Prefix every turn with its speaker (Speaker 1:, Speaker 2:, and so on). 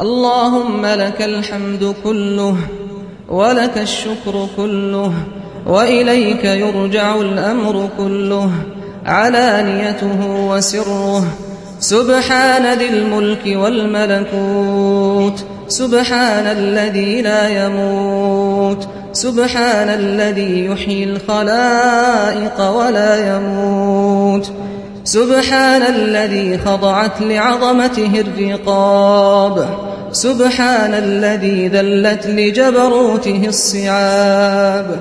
Speaker 1: اللهم لك الحمد كله ولك الشكر كله وإليك يرجع الأمر كله علانيته وسره سبحان ذي الملك والملكوت سبحان الذي لا يموت سبحان الذي يحيي الخلائق ولا يموت سبحان الذي خضعت لعظمته الرقاب. سبحان الذي ذلت لجبروته الصعاب.